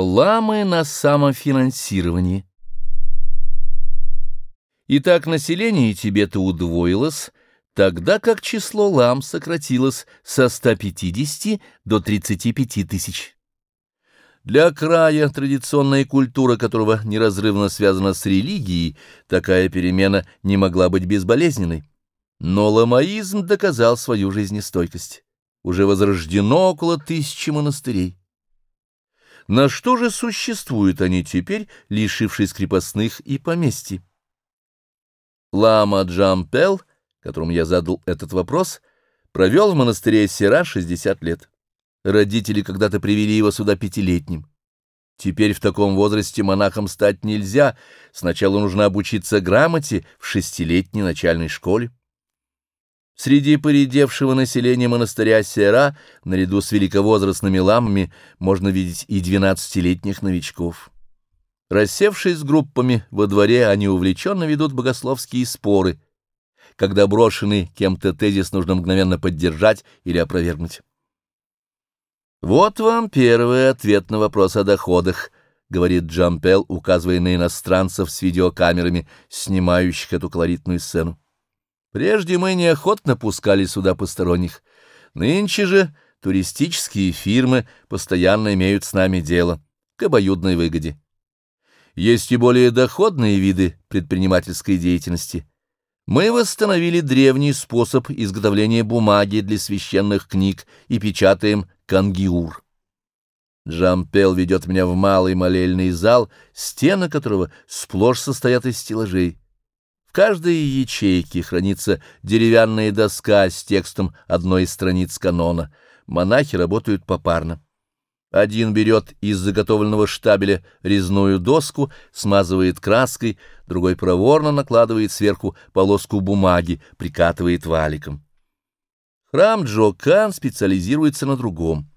Ламы на самофинансировании. Итак, население Тибета удвоилось, тогда как число лам сократилось со 150 до 35 тысяч. Для края, традиционная культура которого неразрывно связана с религией, такая перемена не могла быть безболезненной. Но ламаизм доказал свою жизнестойкость. Уже возрождено около тысячи монастырей. На что же существуют они теперь, лишившись крепостных и поместий? Лама Джампел, которому я задал этот вопрос, провел в монастыре Сера 60 лет. Родители когда-то привели его сюда пятилетним. Теперь в таком возрасте монахом стать нельзя, сначала нужно обучиться грамоте в шестилетней начальной школе. Среди поредевшего населения монастыря Сера, наряду с великовозрастными ламами, можно видеть и двенадцатилетних новичков. Рассевшись группами во дворе, они увлеченно ведут богословские споры. Когда брошенный кем-то тезис нужно мгновенно поддержать или опровергнуть. «Вот вам первый ответ на вопрос о доходах», — говорит Джампел, указывая на иностранцев с видеокамерами, снимающих эту колоритную сцену. Прежде мы неохотно пускали сюда посторонних. Нынче же туристические фирмы постоянно имеют с нами дело к обоюдной выгоде. Есть и более доходные виды предпринимательской деятельности. Мы восстановили древний способ изготовления бумаги для священных книг и печатаем кангиур. Джампел ведет меня в малый молельный зал, стены которого сплошь состоят из стеллажей. В каждой ячейке хранится деревянная доска с текстом одной из страниц канона. Монахи работают попарно. Один берет из заготовленного штабеля резную доску, смазывает краской, другой проворно накладывает сверху полоску бумаги, прикатывает валиком. Храм Джокан специализируется на другом.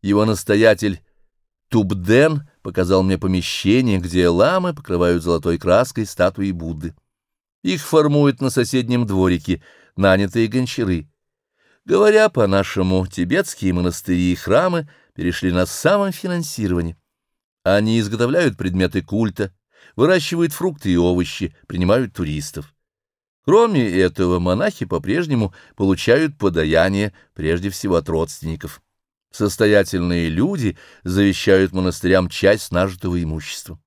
Его настоятель Тубден показал мне помещение, где ламы покрывают золотой краской статуи Будды. Их формуют на соседнем дворике нанятые гончары. Говоря по-нашему, тибетские монастыри и храмы перешли на самофинансирование. Они изготовляют предметы культа, выращивают фрукты и овощи, принимают туристов. Кроме этого, монахи по-прежнему получают подаяние прежде всего от родственников. Состоятельные люди завещают монастырям часть нажитого имущества.